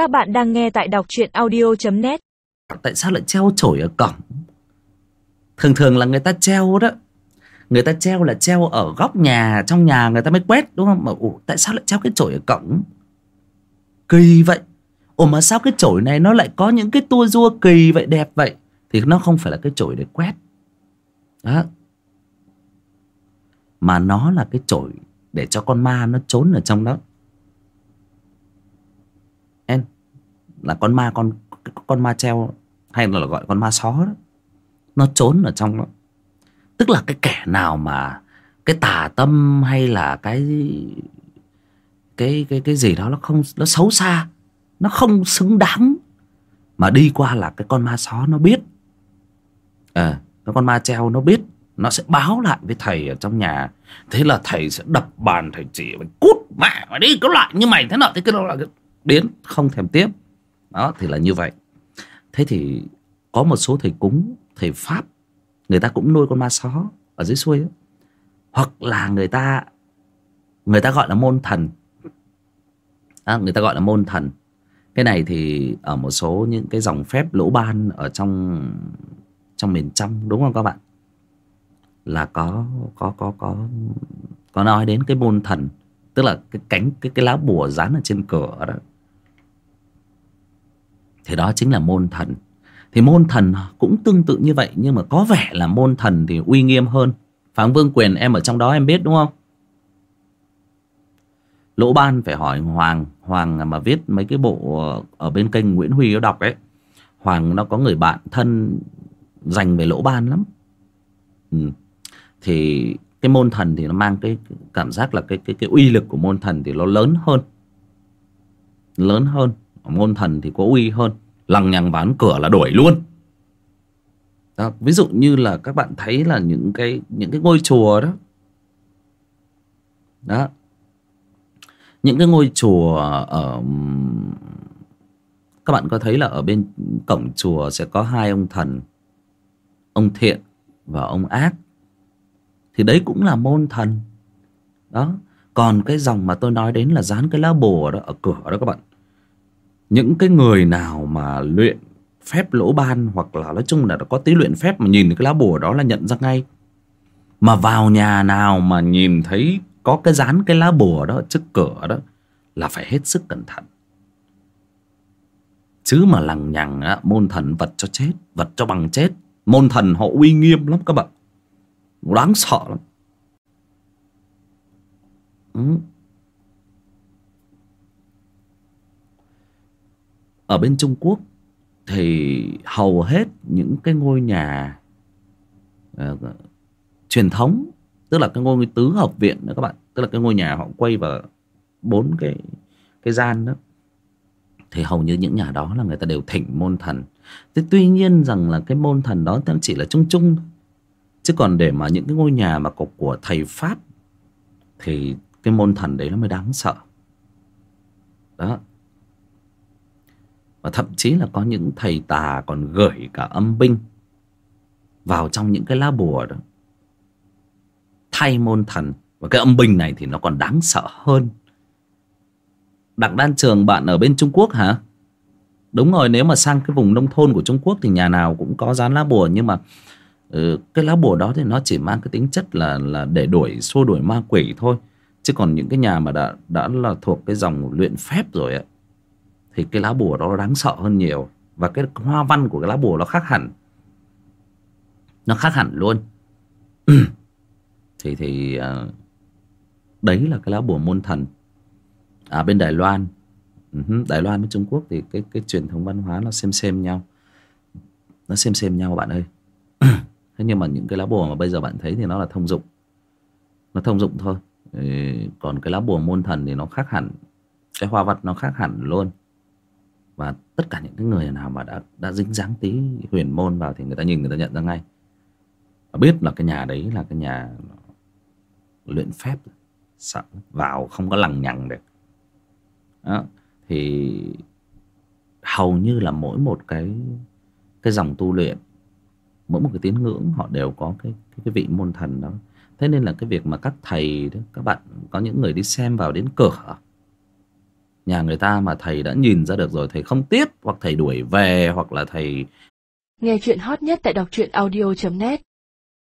Các bạn đang nghe tại đọc truyện audio.net tại sao lại treo chổi ở cổng? Thường thường là người ta treo đó. Người ta treo là treo ở góc nhà trong nhà người ta mới quét đúng không? Mà ủa, tại sao lại treo cái chổi ở cổng? Kỳ vậy. Ủa mà sao cái chổi này nó lại có những cái tua rua kỳ vậy đẹp vậy? Thì nó không phải là cái chổi để quét. Đó. Mà nó là cái chổi để cho con ma nó trốn ở trong đó em là con ma con con ma treo hay là gọi con ma só đó. Nó trốn ở trong đó. Tức là cái kẻ nào mà cái tà tâm hay là cái cái cái cái gì đó nó không nó xấu xa nó không xứng đáng mà đi qua là cái con ma só nó biết. À, cái con ma treo nó biết nó sẽ báo lại với thầy ở trong nhà. Thế là thầy sẽ đập bàn thầy chỉ mình cút mẹ mày đi cái lại như mày thế nào thế cái đó là biến không thèm tiếp đó thì là như vậy. Thế thì có một số thầy cúng thầy pháp người ta cũng nuôi con ma só ở dưới xuôi ấy. hoặc là người ta người ta gọi là môn thần. À, người ta gọi là môn thần. Cái này thì ở một số những cái dòng phép lỗ ban ở trong trong miền trong đúng không các bạn? Là có có có có có nói đến cái môn thần. Tức là cái cánh cái cái lá bùa dán ở trên cửa đó thì đó chính là môn thần. Thì môn thần cũng tương tự như vậy, nhưng mà có vẻ là môn thần thì uy nghiêm hơn. Phán vương quyền, em ở trong đó em biết, đúng không? Lỗ ban phải hỏi hoàng. Hoàng mà viết mấy cái bộ ở bên kênh nguyễn huy nó đọc ấy, hoàng nó có người bạn thân dành về lỗ ban lắm. Ừ. thì cái môn thần thì nó mang cái cảm giác là cái cái cái uy lực của môn thần thì nó lớn hơn. Lớn hơn môn thần thì có uy hơn. Lằng nhằng bán cửa là đuổi luôn. Đó, ví dụ như là các bạn thấy là những cái những cái ngôi chùa đó. Đó. Những cái ngôi chùa ở các bạn có thấy là ở bên cổng chùa sẽ có hai ông thần ông thiện và ông ác. Thì đấy cũng là môn thần. Đó. Còn cái dòng mà tôi nói đến là dán cái lá bùa đó ở cửa đó các bạn những cái người nào mà luyện phép lỗ ban hoặc là nói chung là có tí luyện phép mà nhìn cái lá bùa đó là nhận ra ngay. Mà vào nhà nào mà nhìn thấy có cái dán cái lá bùa đó trước cửa đó là phải hết sức cẩn thận. Chứ mà lằng nhằng á, môn thần vật cho chết vật cho bằng chết môn thần họ uy nghiêm lắm các bạn. Đáng sợ lắm. Ừ. ở bên Trung Quốc thì hầu hết những cái ngôi nhà uh, truyền thống tức là cái ngôi tứ hợp viện đó các bạn tức là cái ngôi nhà họ quay vào bốn cái cái gian đó thì hầu như những nhà đó là người ta đều thỉnh môn thần. Thế tuy nhiên rằng là cái môn thần đó nó chỉ là chung chung chứ còn để mà những cái ngôi nhà mà có của thầy pháp thì cái môn thần đấy nó mới đáng sợ. Đó và thậm chí là có những thầy tà còn gửi cả âm binh vào trong những cái lá bùa đó. Thay môn thần. Và cái âm binh này thì nó còn đáng sợ hơn. Đặng đan trường bạn ở bên trung quốc hả? Đúng rồi nếu mà sang cái vùng nông thôn của trung quốc thì nhà nào cũng có dán lá bùa. Nhưng mà ừ, cái lá bùa đó thì nó chỉ mang cái tính chất là là để đuổi xua đuổi ma quỷ thôi. Chứ còn những cái nhà mà đã đã là thuộc cái dòng luyện phép rồi ấy, thì cái lá bùa đó đáng sợ hơn nhiều. Và cái hoa văn của cái lá bùa nó khác hẳn. Nó khác hẳn luôn. Thì thì à, đấy là cái lá bùa môn thần. À bên Đài Loan. Ừ Đài Loan với Trung Quốc thì cái cái truyền thống văn hóa nó xem xem nhau. Nó xem xem nhau bạn ơi. Thế nhưng mà những cái lá bùa mà bây giờ bạn thấy thì nó là thông dụng. Nó thông dụng thôi. Còn cái lá bùa môn thần thì nó khác hẳn. Cái hoa văn nó khác hẳn luôn và tất cả những cái người nào mà đã đã dính dáng tí huyền môn vào thì người ta nhìn người ta nhận ra ngay và biết là cái nhà đấy là cái nhà luyện phép sợ vào không có lằng nhằng được đó. thì hầu như là mỗi một cái cái dòng tu luyện mỗi một cái tín ngưỡng họ đều có cái cái, cái vị môn thần đó thế nên là cái việc mà các thầy đó các bạn có những người đi xem vào đến cửa nhà người ta mà thầy đã nhìn ra được rồi, thầy không tiếp, hoặc thầy đuổi về, hoặc là thầy Nghe chuyện hot nhất tại đọc truyện audio.net